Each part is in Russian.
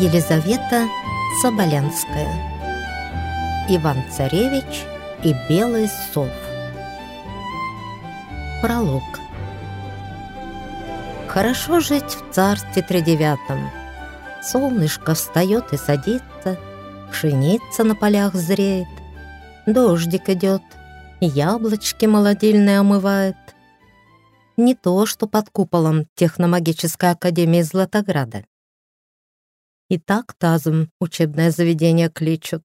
Елизавета Соболянская Иван-Царевич и Белый сов Пролог Хорошо жить в царстве тридевятом. Солнышко встает и садится, Пшеница на полях зреет, Дождик идет, яблочки молодильные омывает. Не то, что под куполом Техномагической академии Златограда. И так тазом учебное заведение кличут.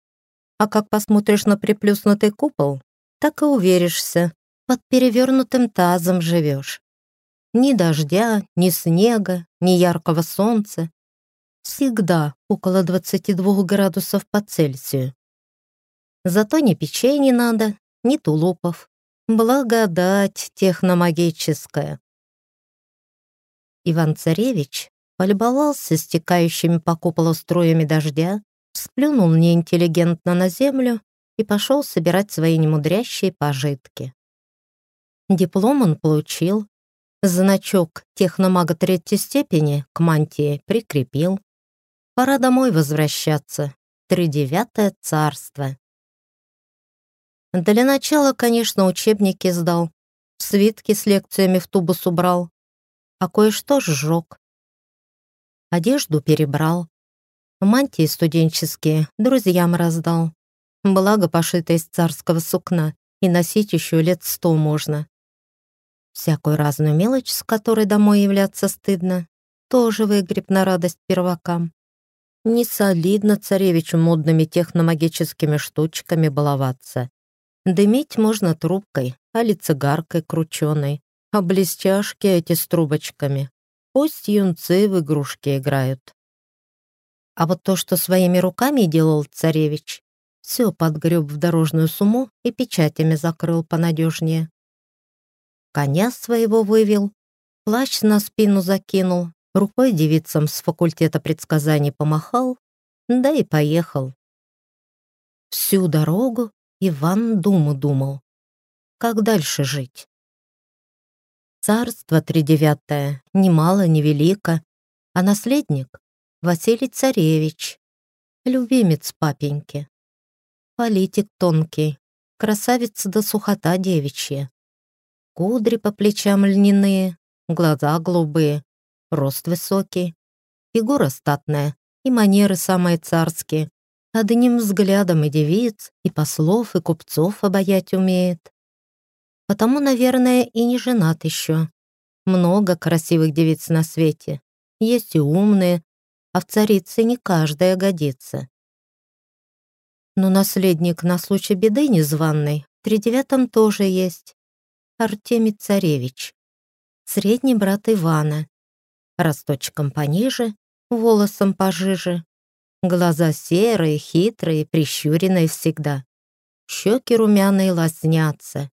А как посмотришь на приплюснутый купол, так и уверишься, под перевернутым тазом живешь. Ни дождя, ни снега, ни яркого солнца. Всегда около 22 градусов по Цельсию. Зато ни печей не надо, ни тулупов. Благодать техномагическая. Иван-царевич полюбовался стекающими по куполу струями дождя, сплюнул неинтеллигентно на землю и пошел собирать свои немудрящие пожитки. Диплом он получил, значок техномага третьей степени к мантии прикрепил. Пора домой возвращаться, тридевятое царство. Для начала, конечно, учебники сдал, свитки с лекциями в тубус убрал, а кое-что сжег. Одежду перебрал. Мантии студенческие друзьям раздал. Благо пошита из царского сукна, и носить еще лет сто можно. Всякую разную мелочь, с которой домой являться стыдно, тоже выгреб на радость первакам. Не солидно царевичу модными техномагическими штучками баловаться. Дымить можно трубкой, а ли цигаркой крученой, а блестяшки эти с трубочками. Пусть юнцы в игрушки играют. А вот то, что своими руками делал царевич, все подгреб в дорожную сумму и печатями закрыл понадежнее. Коня своего вывел, плащ на спину закинул, рукой девицам с факультета предсказаний помахал, да и поехал. Всю дорогу Иван думу думал, как дальше жить. Царство тридевятое, ни мало, ни велико, а наследник — Василий Царевич, любимец папеньки. Политик тонкий, красавица до сухота девичья. Кудри по плечам льняные, глаза голубые, рост высокий, фигура статная и манеры самые царские. Одним взглядом и девиц, и послов, и купцов обаять умеет. Потому, наверное, и не женат еще. Много красивых девиц на свете. Есть и умные, а в царице не каждая годится. Но наследник на случай беды незваный в тридевятом тоже есть. Артемий Царевич. Средний брат Ивана. Росточком пониже, волосом пожиже. Глаза серые, хитрые, прищуренные всегда. Щеки румяные лоснятся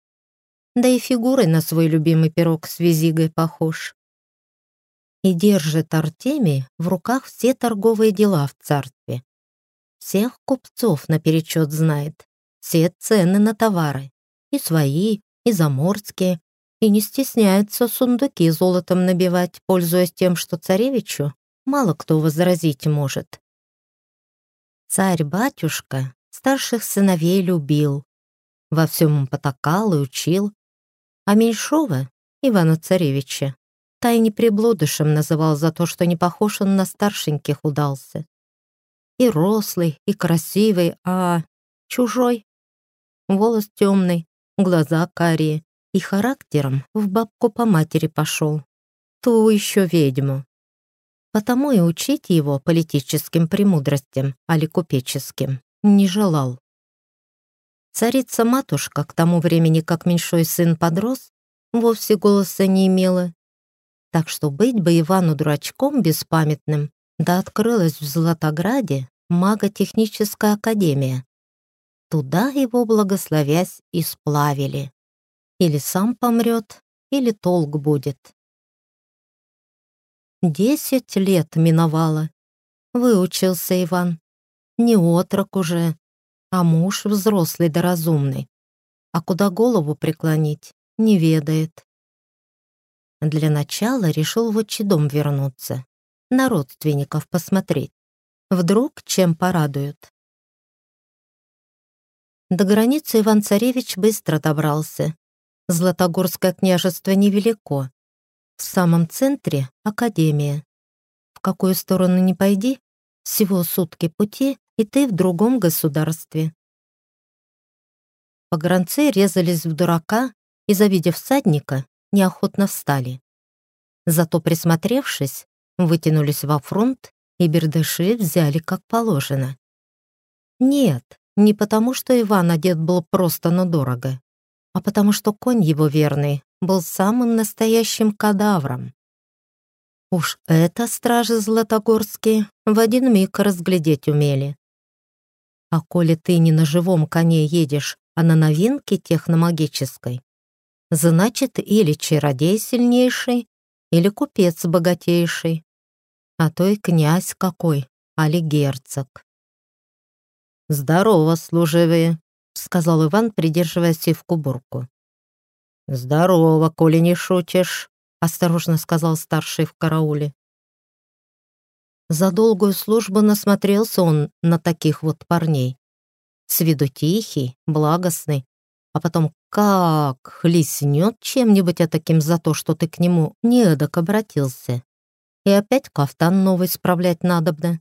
да и фигурой на свой любимый пирог с визигой похож. И держит Артемий в руках все торговые дела в царстве. Всех купцов наперечет знает, все цены на товары, и свои, и заморские, и не стесняется сундуки золотом набивать, пользуясь тем, что царевичу мало кто возразить может. Царь-батюшка старших сыновей любил, во всем потакал и учил, а Меньшова, Ивана Царевича, тайне приблудышем называл за то, что не похож он на старшеньких удался. И рослый, и красивый, а чужой. Волос темный, глаза карие, и характером в бабку по матери пошел. Ту еще ведьму. Потому и учить его политическим премудростям, али купеческим, не желал. Царица-матушка к тому времени, как меньшой сын подрос, вовсе голоса не имела. Так что быть бы Ивану дурачком беспамятным, да открылась в Златограде маготехническая академия. Туда его, благословясь, и сплавили. Или сам помрет, или толк будет. Десять лет миновало. Выучился Иван. Не отрок уже, а муж взрослый да разумный. А куда голову преклонить, не ведает. Для начала решил в отчий вернуться, на родственников посмотреть. Вдруг чем порадуют. До границы Иван-Царевич быстро добрался. Златогорское княжество невелико. В самом центре — академия. В какую сторону ни пойди, всего сутки пути, и ты в другом государстве. Погранцы резались в дурака и, завидев всадника, неохотно встали. Зато, присмотревшись, вытянулись во фронт и бердыши взяли как положено. Нет, не потому, что Иван одет был просто, но дорого, а потому что конь его верный был самым настоящим кадавром. Уж это стражи златогорские в один миг разглядеть умели. А коли ты не на живом коне едешь, а на новинке техномагической, значит, или чародей сильнейший, или купец богатейший, а то и князь какой, али герцог. «Здорово, служивые», — сказал Иван, придерживая сивку-бурку. «Здорово, коли не шутишь», — осторожно сказал старший в карауле. За долгую службу насмотрелся он на таких вот парней. С виду тихий, благостный, а потом как хлестнет чем-нибудь а таким за то, что ты к нему неэдак обратился. И опять кафтан новый справлять надобно.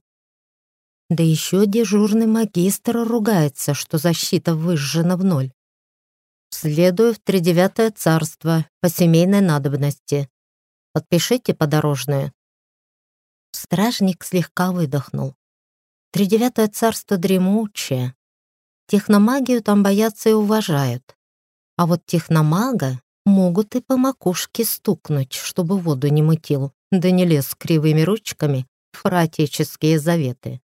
Да еще дежурный магистр ругается, что защита выжжена в ноль. Следую в тридевятое царство по семейной надобности. Подпишите подорожное. Стражник слегка выдохнул. Тридевятое царство дремучее. Техномагию там боятся и уважают. А вот техномага могут и по макушке стукнуть, чтобы воду не мутил, да не лез кривыми ручками в фаратические заветы.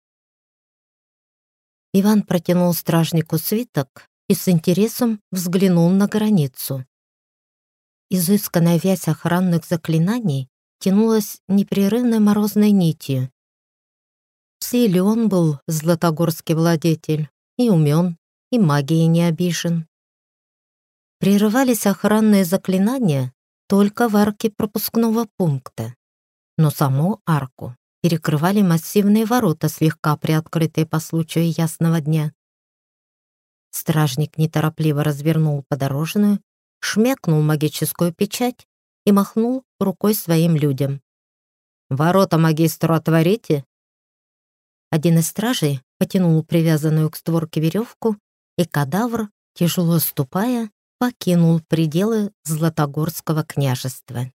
Иван протянул стражнику свиток и с интересом взглянул на границу. Изысканная вязь охранных заклинаний тянулась непрерывной морозной нитью. Силен был златогорский владетель, и умен, и магией не обижен. Прерывались охранные заклинания только в арке пропускного пункта, но саму арку перекрывали массивные ворота, слегка приоткрытые по случаю ясного дня. Стражник неторопливо развернул подорожную, шмякнул магическую печать и махнул рукой своим людям. «Ворота магистру отворите!» Один из стражей потянул привязанную к створке веревку, и кадавр, тяжело ступая, покинул пределы Златогорского княжества.